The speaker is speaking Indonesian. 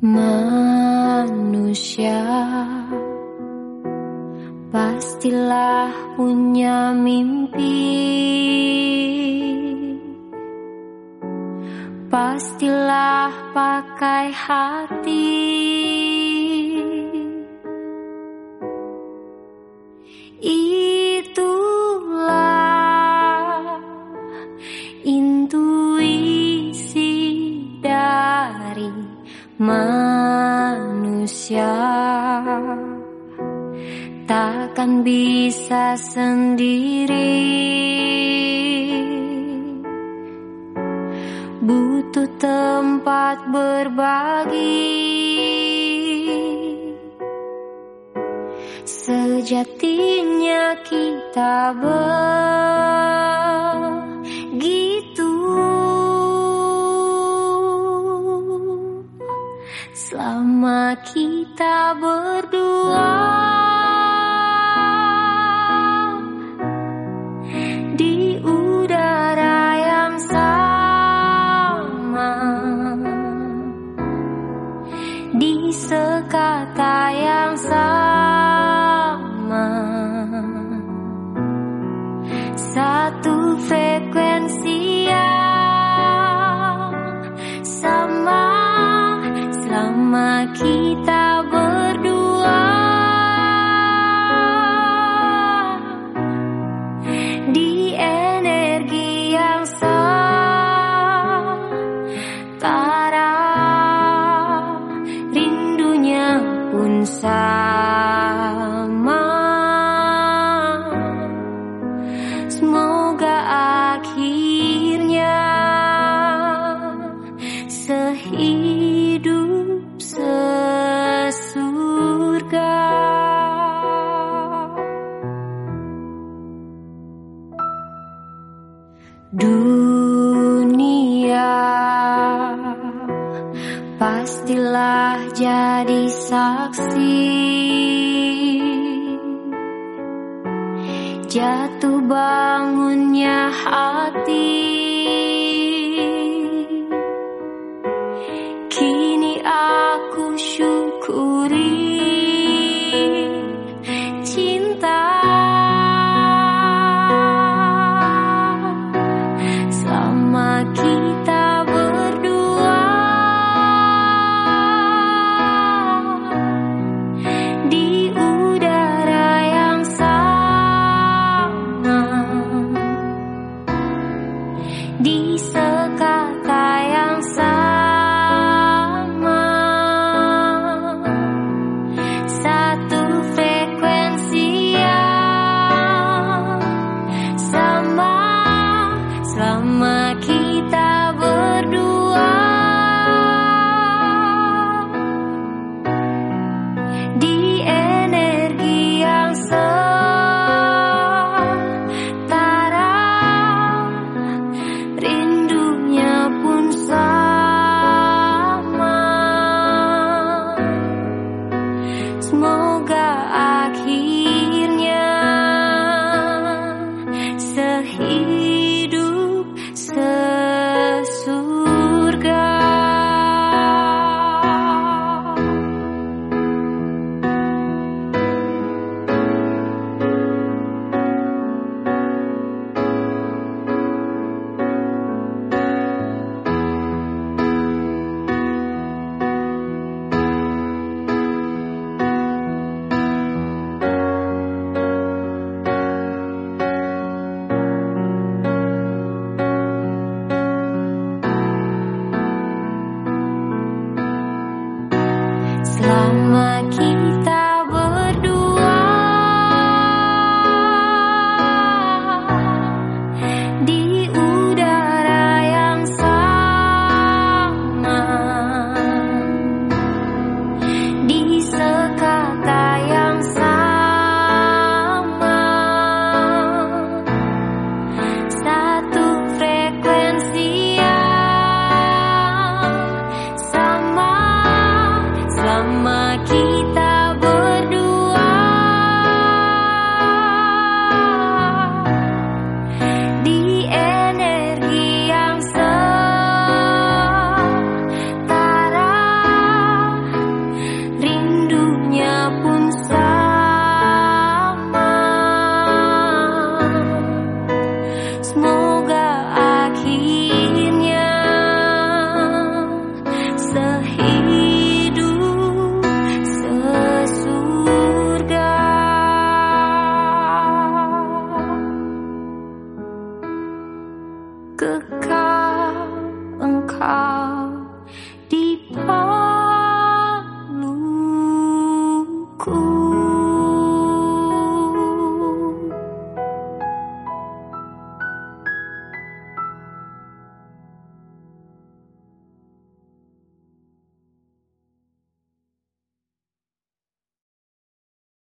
Manusia pastilah punya mimpi, pastilah pakai hati. Manusia. Takkan bisa sendiri. Butuh tempat berbagi. Sejatinya kita begitu Selama kita berdua Selama kita berdua. Di energi yang setara Rindunya pun sama. Semoga Dunia. Pastilah jadi saksi. Jatuh bangunnya hati